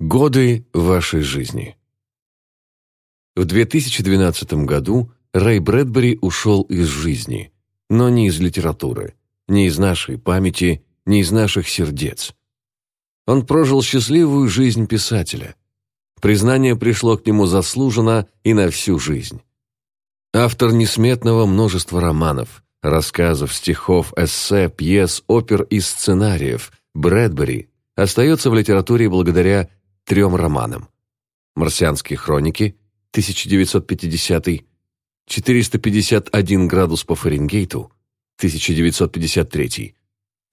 Годы вашей жизни. В 2012 году Рэй Брэдбери ушел из жизни, но не из литературы, не из нашей памяти, не из наших сердец. Он прожил счастливую жизнь писателя. Признание пришло к нему заслуженно и на всю жизнь. Автор несметного множества романов, рассказов, стихов, эссе, пьес, опер и сценариев, Брэдбери остается в литературе благодаря трем романам. «Марсианские хроники» 1950, «451 градус по Фаренгейту» 1953,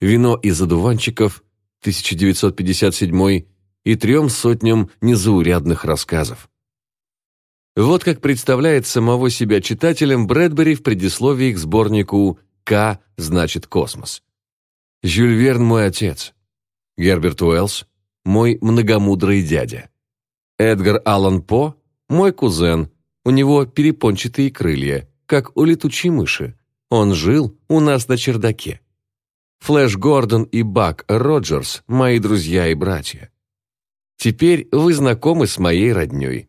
«Вино из одуванчиков» 1957 и трем сотням незаурядных рассказов. Вот как представляет самого себя читателем Брэдбери в предисловии к сборнику «К значит космос». Жюль Верн мой отец. Герберт Уэллс мой многомудрый дядя. Эдгар Аллан По – мой кузен, у него перепончатые крылья, как у летучей мыши. Он жил у нас на чердаке. Флэш Гордон и Бак Роджерс – мои друзья и братья. Теперь вы знакомы с моей роднёй.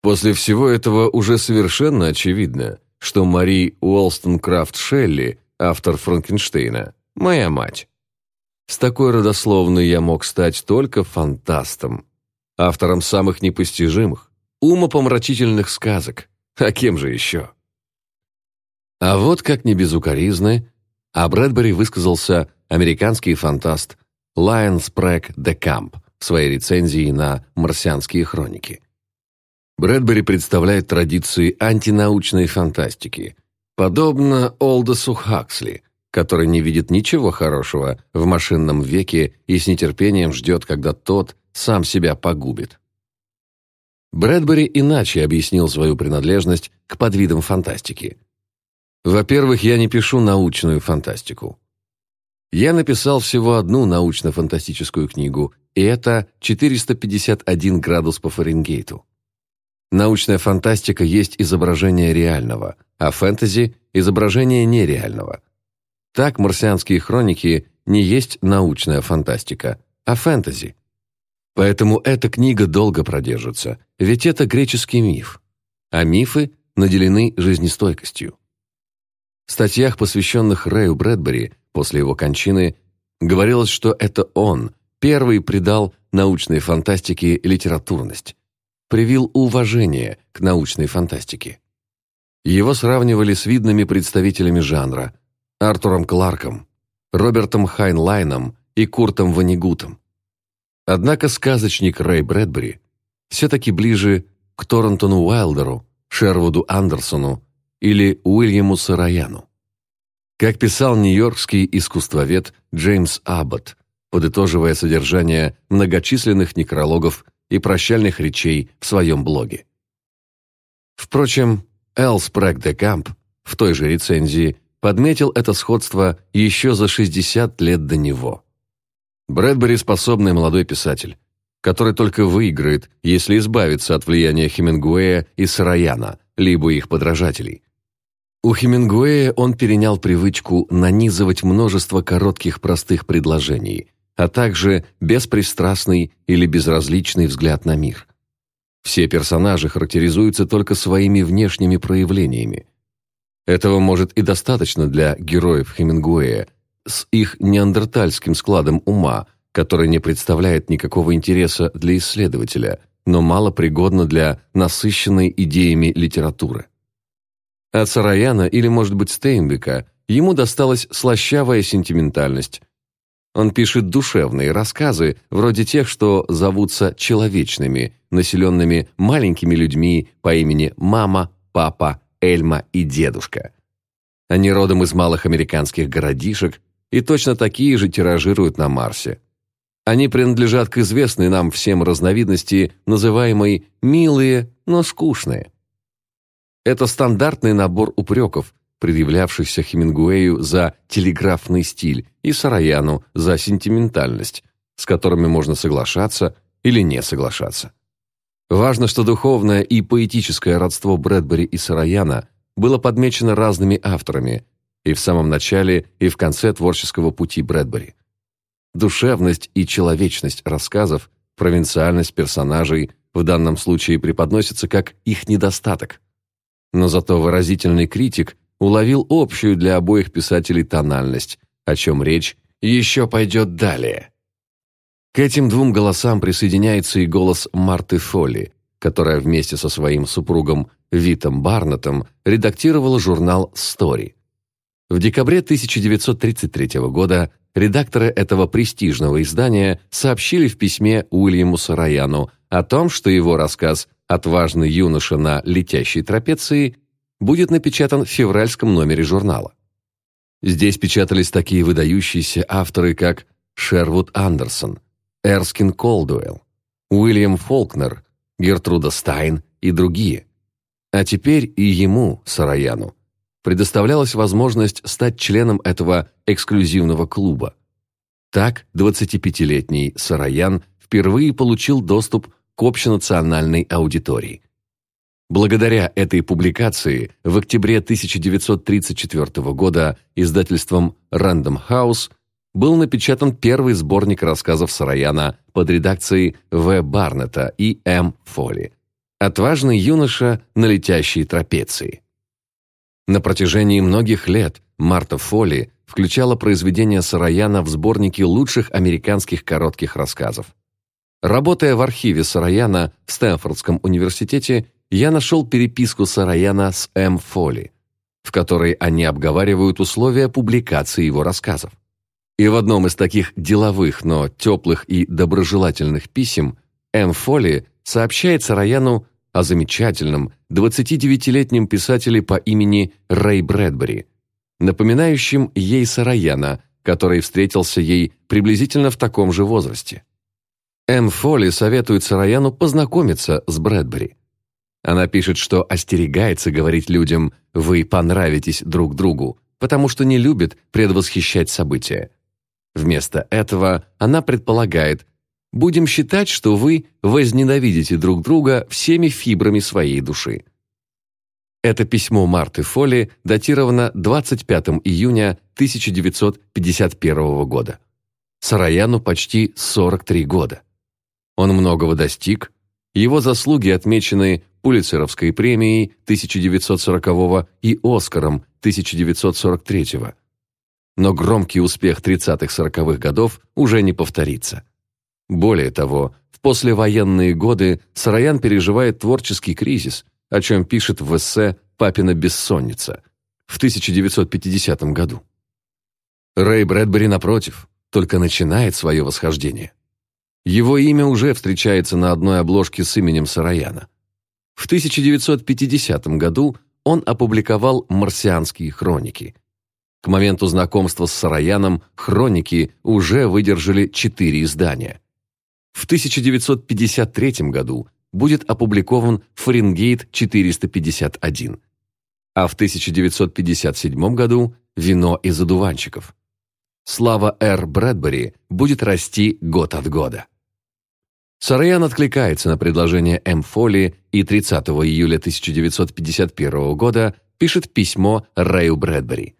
После всего этого уже совершенно очевидно, что Мари Уолстон Крафт Шелли, автор Франкенштейна, моя мать. С такой родословной я мог стать только фантастом, автором самых непостижимых, умопомрачительных сказок. А кем же еще? А вот как не безукоризны, а Брэдбери высказался американский фантаст Лайон Спрэг де Камп в своей рецензии на «Марсианские хроники». Брэдбери представляет традиции антинаучной фантастики, подобно Олдосу Хаксли – который не видит ничего хорошего в машинном веке и с нетерпением ждет, когда тот сам себя погубит. Брэдбери иначе объяснил свою принадлежность к подвидам фантастики. Во-первых, я не пишу научную фантастику. Я написал всего одну научно-фантастическую книгу, и это «451 градус по Фаренгейту». Научная фантастика есть изображение реального, а фэнтези – изображение нереального – так марсианские хроники не есть научная фантастика, а фэнтези. Поэтому эта книга долго продержится, ведь это греческий миф, а мифы наделены жизнестойкостью. В статьях, посвященных Рэю Брэдбери после его кончины, говорилось, что это он первый придал научной фантастике литературность, привил уважение к научной фантастике. Его сравнивали с видными представителями жанра, Артуром Кларком, Робертом Хайнлайном и Куртом Ванигутом. Однако сказочник Рэй Брэдбери все-таки ближе к Торрентону Уайлдеру, Шервуду Андерсону или Уильяму Сараяну. Как писал нью-йоркский искусствовед Джеймс Аббот, подытоживая содержание многочисленных некрологов и прощальных речей в своем блоге. Впрочем, Эл Спрэг де Камп в той же рецензии подметил это сходство еще за 60 лет до него. Брэдбери – способный молодой писатель, который только выиграет, если избавиться от влияния Хемингуэя и Сараяна, либо их подражателей. У Хемингуэя он перенял привычку нанизывать множество коротких простых предложений, а также беспристрастный или безразличный взгляд на мир. Все персонажи характеризуются только своими внешними проявлениями – этого может и достаточно для героев Хемингуэя с их неандертальским складом ума, который не представляет никакого интереса для исследователя, но мало пригодно для насыщенной идеями литературы. От Сараяна или, может быть, Стейнбека ему досталась слащавая сентиментальность. Он пишет душевные рассказы, вроде тех, что зовутся человечными, населенными маленькими людьми по имени мама, папа, Эльма и дедушка. Они родом из малых американских городишек и точно такие же тиражируют на Марсе. Они принадлежат к известной нам всем разновидности, называемой «милые, но скучные». Это стандартный набор упреков, предъявлявшихся Хемингуэю за телеграфный стиль и Сараяну за сентиментальность, с которыми можно соглашаться или не соглашаться. Важно, что духовное и поэтическое родство Брэдбери и Сараяна было подмечено разными авторами и в самом начале, и в конце творческого пути Брэдбери. Душевность и человечность рассказов Провинциальность персонажей в данном случае преподносится как их недостаток. Но зато выразительный критик уловил общую для обоих писателей тональность, о чем речь еще пойдет далее. К этим двум голосам присоединяется и голос Марты Фолли, которая вместе со своим супругом Витом Барнеттом редактировала журнал «Стори». В декабре 1933 года редакторы этого престижного издания сообщили в письме Уильяму Сараяну о том, что его рассказ «Отважный юноша на летящей трапеции» будет напечатан в февральском номере журнала. Здесь печатались такие выдающиеся авторы, как Шервуд Андерсон, Эрскин Колдуэлл, Уильям Фолкнер, Гертруда Стайн и другие. А теперь и ему, Сараяну, предоставлялась возможность стать членом этого эксклюзивного клуба. Так 25-летний Сараян впервые получил доступ к общенациональной аудитории. Благодаря этой публикации в октябре 1934 года издательством Random House был напечатан первый сборник рассказов Сараяна под редакцией В. Барнета и М. Фоли «Отважный юноша на летящей трапеции». На протяжении многих лет Марта Фоли включала произведения Сараяна в сборники лучших американских коротких рассказов. Работая в архиве Сараяна в Стэнфордском университете, я нашел переписку Сараяна с М. Фоли, в которой они обговаривают условия публикации его рассказов. И в одном из таких деловых, но теплых и доброжелательных писем М. Фоли сообщает Сараяну о замечательном 29-летнем писателе по имени Рэй Брэдбери, напоминающем ей Сараяна, который встретился ей приблизительно в таком же возрасте. М. Фоли советует Сараяну познакомиться с Брэдбери. Она пишет, что остерегается говорить людям «вы понравитесь друг другу», потому что не любит предвосхищать события. Вместо этого она предполагает «будем считать, что вы возненавидите друг друга всеми фибрами своей души». Это письмо Марты Фолли датировано 25 июня 1951 года. Сараяну почти 43 года. Он многого достиг, его заслуги отмечены Пулитцеровской премией 1940 и Оскаром 1943 -го. Но громкий успех 30-40-х годов уже не повторится. Более того, в послевоенные годы Сараян переживает творческий кризис, о чем пишет в эссе «Папина бессонница» в 1950 году. Рэй Брэдбери, напротив, только начинает свое восхождение. Его имя уже встречается на одной обложке с именем Сараяна. В 1950 году он опубликовал «Марсианские хроники». К моменту знакомства с Сараяном хроники уже выдержали четыре издания. В 1953 году будет опубликован «Фаренгейт 451», а в 1957 году «Вино из одуванчиков». Слава Р. Брэдбери будет расти год от года. Сараян откликается на предложение М. Фоли и 30 июля 1951 года пишет письмо Рэю Брэдбери.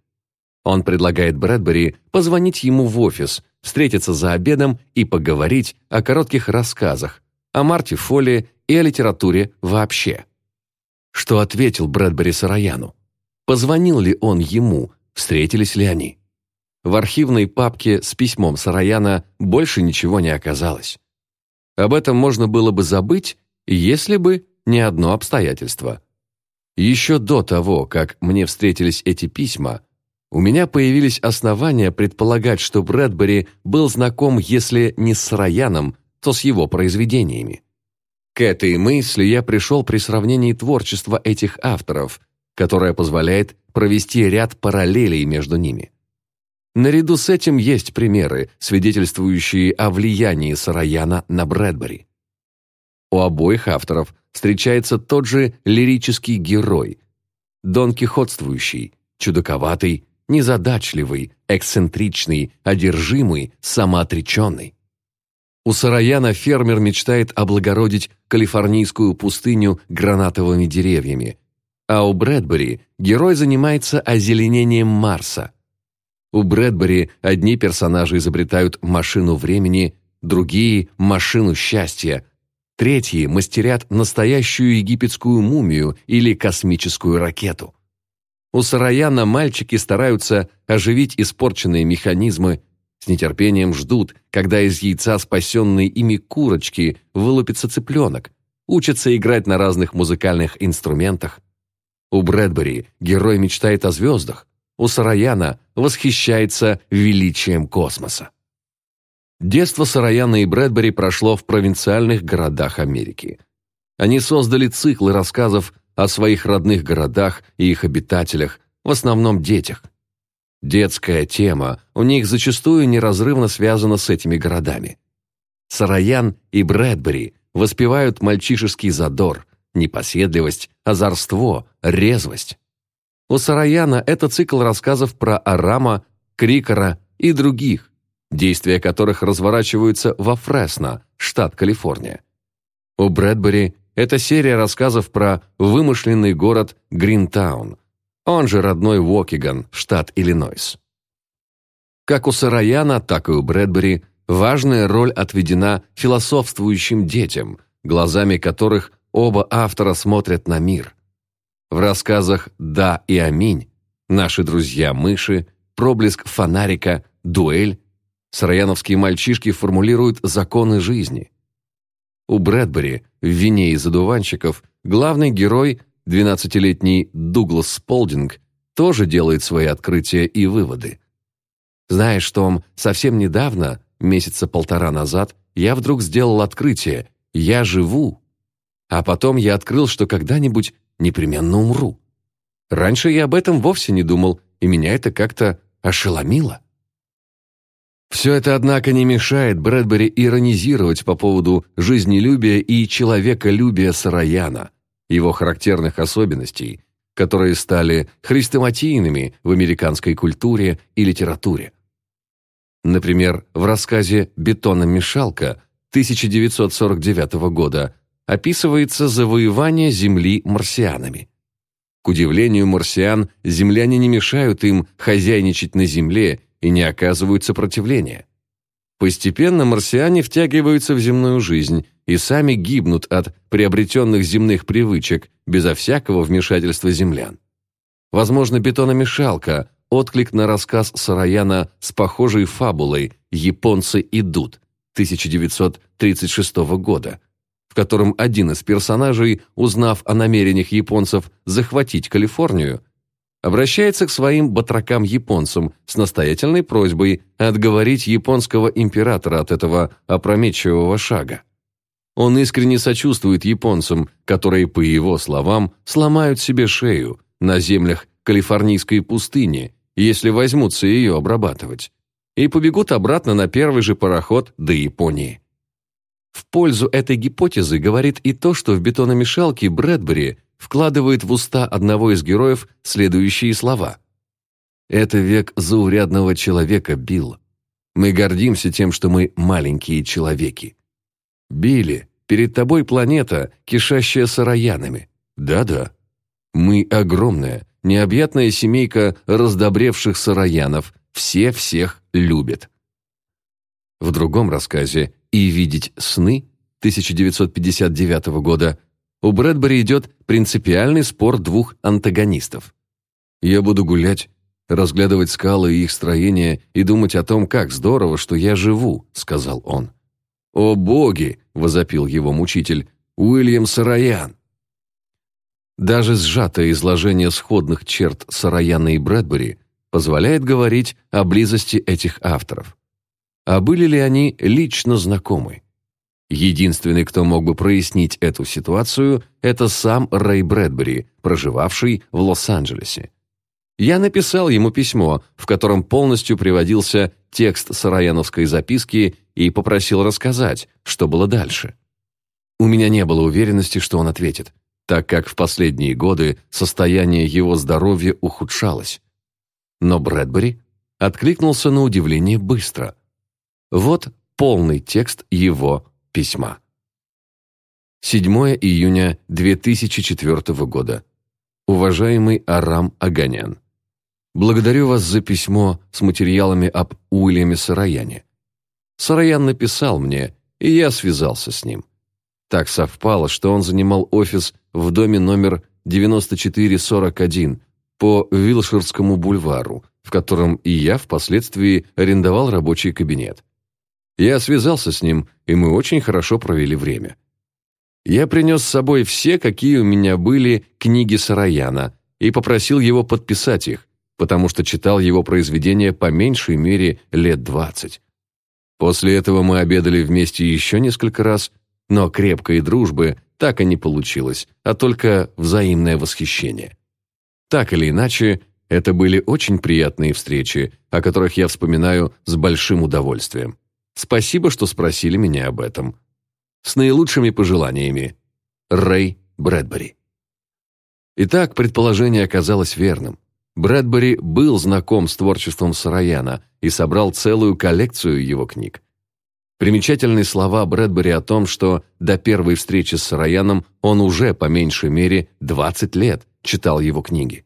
Он предлагает Брэдбери позвонить ему в офис, встретиться за обедом и поговорить о коротких рассказах, о Марте Фоли и о литературе вообще. Что ответил Брэдбери Сараяну? Позвонил ли он ему, встретились ли они? В архивной папке с письмом Сараяна больше ничего не оказалось. Об этом можно было бы забыть, если бы не одно обстоятельство. Еще до того, как мне встретились эти письма, у меня появились основания предполагать, что Брэдбери был знаком, если не с Сараяном, то с его произведениями. К этой мысли я пришел при сравнении творчества этих авторов, которое позволяет провести ряд параллелей между ними. Наряду с этим есть примеры, свидетельствующие о влиянии Сараяна на Брэдбери. У обоих авторов встречается тот же лирический герой, Дон Кихотствующий, чудаковатый, незадачливый, эксцентричный, одержимый, самоотреченный. У Сараяна фермер мечтает облагородить калифорнийскую пустыню гранатовыми деревьями, а у Брэдбери герой занимается озеленением Марса – у Брэдбери одни персонажи изобретают машину времени, другие – машину счастья, третьи мастерят настоящую египетскую мумию или космическую ракету. У Сараяна мальчики стараются оживить испорченные механизмы, с нетерпением ждут, когда из яйца спасенной ими курочки вылупится цыпленок, учатся играть на разных музыкальных инструментах. У Брэдбери герой мечтает о звездах, у Сараяна восхищается величием космоса. Детство Сараяна и Брэдбери прошло в провинциальных городах Америки. Они создали циклы рассказов о своих родных городах и их обитателях, в основном детях. Детская тема у них зачастую неразрывно связана с этими городами. Сараян и Брэдбери воспевают мальчишеский задор, непоседливость, озорство, резвость. У Сараяна это цикл рассказов про Арама, Крикера и других, действия которых разворачиваются во Фресно, штат Калифорния. У Брэдбери это серия рассказов про вымышленный город Гринтаун, он же родной Уокиган, штат Иллинойс. Как у Сараяна, так и у Брэдбери важная роль отведена философствующим детям, глазами которых оба автора смотрят на мир. В рассказах «Да» и «Аминь», «Наши друзья-мыши», «Проблеск фонарика», «Дуэль» сараяновские мальчишки формулируют законы жизни – у Брэдбери в «Вине из одуванчиков» главный герой, 12-летний Дуглас Сполдинг, тоже делает свои открытия и выводы. Знаешь, Том, совсем недавно, месяца полтора назад, я вдруг сделал открытие «Я живу». А потом я открыл, что когда-нибудь непременно умру. Раньше я об этом вовсе не думал, и меня это как-то ошеломило. Все это, однако, не мешает Брэдбери иронизировать по поводу жизнелюбия и человеколюбия Сараяна, его характерных особенностей, которые стали хрестоматийными в американской культуре и литературе. Например, в рассказе «Бетономешалка» 1949 года описывается завоевание Земли марсианами. К удивлению марсиан, земляне не мешают им хозяйничать на Земле и не оказывают сопротивления. Постепенно марсиане втягиваются в земную жизнь и сами гибнут от приобретенных земных привычек безо всякого вмешательства землян. Возможно, бетономешалка – отклик на рассказ Сараяна с похожей фабулой «Японцы идут» 1936 года, в котором один из персонажей, узнав о намерениях японцев захватить Калифорнию, обращается к своим батракам-японцам с настоятельной просьбой отговорить японского императора от этого опрометчивого шага. Он искренне сочувствует японцам, которые, по его словам, сломают себе шею на землях калифорнийской пустыни, если возьмутся ее обрабатывать, и побегут обратно на первый же пароход до Японии. В пользу этой гипотезы говорит и то, что в бетономешалке Брэдбери вкладывает в уста одного из героев следующие слова. «Это век заурядного человека, Билл. Мы гордимся тем, что мы маленькие человеки. Билли, перед тобой планета, кишащая сыроянами. Да-да. Мы огромная, необъятная семейка раздобревших сыроянов. Все всех любят». В другом рассказе «И видеть сны» 1959 года у Брэдбери идет принципиальный спор двух антагонистов. «Я буду гулять, разглядывать скалы и их строение и думать о том, как здорово, что я живу», — сказал он. «О боги!» — возопил его мучитель. «Уильям Сараян!» Даже сжатое изложение сходных черт Сараяна и Брэдбери позволяет говорить о близости этих авторов. А были ли они лично знакомы? Единственный, кто мог бы прояснить эту ситуацию, это сам Рэй Брэдбери, проживавший в Лос-Анджелесе. Я написал ему письмо, в котором полностью приводился текст сараяновской записки и попросил рассказать, что было дальше. У меня не было уверенности, что он ответит, так как в последние годы состояние его здоровья ухудшалось. Но Брэдбери откликнулся на удивление быстро. Вот полный текст его письма. 7 июня 2004 года. Уважаемый Арам Аганян, благодарю вас за письмо с материалами об Уильяме Сараяне. Сараян написал мне, и я связался с ним. Так совпало, что он занимал офис в доме номер 9441 по Вилширскому бульвару, в котором и я впоследствии арендовал рабочий кабинет. Я связался с ним, и мы очень хорошо провели время. Я принес с собой все, какие у меня были, книги Сараяна, и попросил его подписать их, потому что читал его произведения по меньшей мере лет двадцать. После этого мы обедали вместе еще несколько раз, но крепкой дружбы так и не получилось, а только взаимное восхищение. Так или иначе, это были очень приятные встречи, о которых я вспоминаю с большим удовольствием. Спасибо, что спросили меня об этом. С наилучшими пожеланиями. Рэй Брэдбери. Итак, предположение оказалось верным. Брэдбери был знаком с творчеством Сараяна и собрал целую коллекцию его книг. Примечательные слова Брэдбери о том, что до первой встречи с Сараяном он уже, по меньшей мере, 20 лет читал его книги.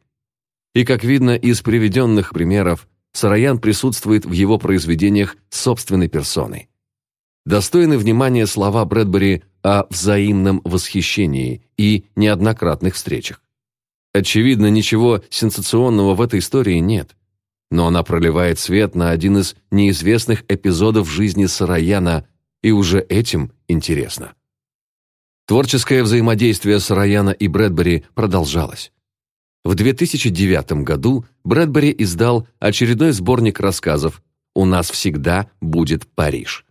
И, как видно из приведенных примеров, Сараян присутствует в его произведениях собственной персоной. Достойны внимания слова Брэдбери о взаимном восхищении и неоднократных встречах. Очевидно, ничего сенсационного в этой истории нет, но она проливает свет на один из неизвестных эпизодов жизни Сараяна, и уже этим интересно. Творческое взаимодействие Сараяна и Брэдбери продолжалось. В 2009 году Брэдбери издал очередной сборник рассказов «У нас всегда будет Париж».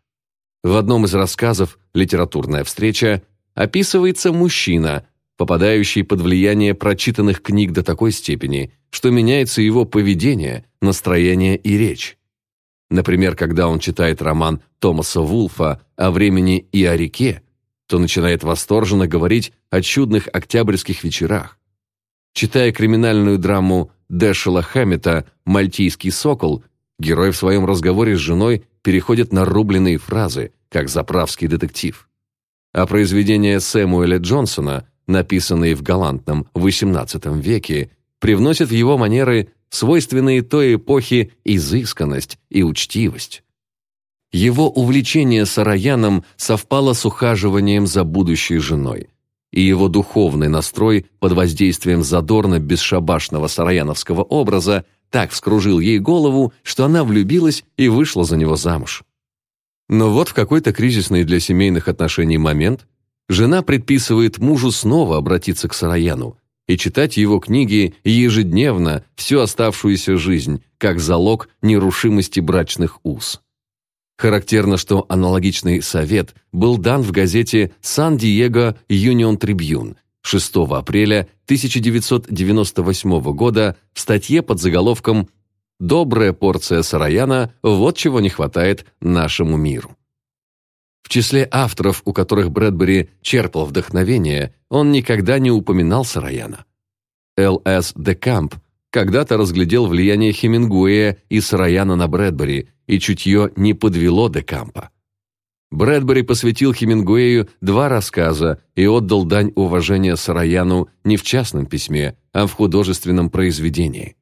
В одном из рассказов «Литературная встреча» описывается мужчина, попадающий под влияние прочитанных книг до такой степени, что меняется его поведение, настроение и речь. Например, когда он читает роман Томаса Вулфа о времени и о реке, то начинает восторженно говорить о чудных октябрьских вечерах. Читая криминальную драму Дэшела Хэммета «Мальтийский сокол», герой в своем разговоре с женой переходит на рубленые фразы, как заправский детектив. А произведения Сэмуэля Джонсона, написанные в галантном XVIII веке, привносят в его манеры свойственные той эпохе изысканность и учтивость. Его увлечение Сараяном совпало с ухаживанием за будущей женой, и его духовный настрой под воздействием задорно-бесшабашного сараяновского образа так вскружил ей голову, что она влюбилась и вышла за него замуж. Но вот в какой-то кризисный для семейных отношений момент жена предписывает мужу снова обратиться к Сараяну и читать его книги ежедневно всю оставшуюся жизнь, как залог нерушимости брачных уз. Характерно, что аналогичный совет был дан в газете «Сан-Диего Юнион Трибьюн» 6 апреля 1998 года в статье под заголовком «Добрая порция Сараяна – вот чего не хватает нашему миру». В числе авторов, у которых Брэдбери черпал вдохновение, он никогда не упоминал Сараяна. Л.С. Декамп когда-то разглядел влияние Хемингуэя и Сараяна на Брэдбери, и чутье не подвело Декампа. Брэдбери посвятил Хемингуэю два рассказа и отдал дань уважения Сараяну не в частном письме, а в художественном произведении.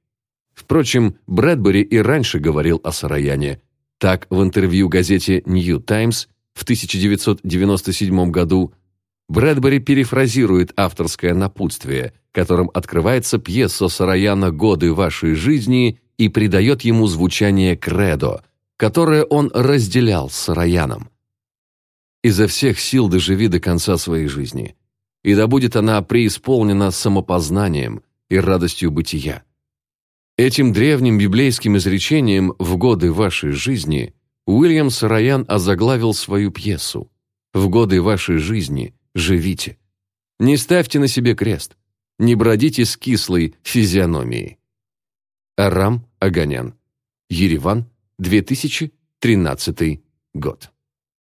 Впрочем, Брэдбери и раньше говорил о Сараяне. Так, в интервью газете «Нью Таймс» в 1997 году Брэдбери перефразирует авторское напутствие, которым открывается пьеса Сараяна «Годы вашей жизни» и придает ему звучание кредо, которое он разделял с Сараяном. Изо всех сил доживи до конца своей жизни, и да будет она преисполнена самопознанием и радостью бытия. Этим древним библейским изречением в годы вашей жизни Уильям Сараян озаглавил свою пьесу «В годы вашей жизни живите». Не ставьте на себе крест, не бродите с кислой физиономией. Арам Аганян. Ереван, 2013 год.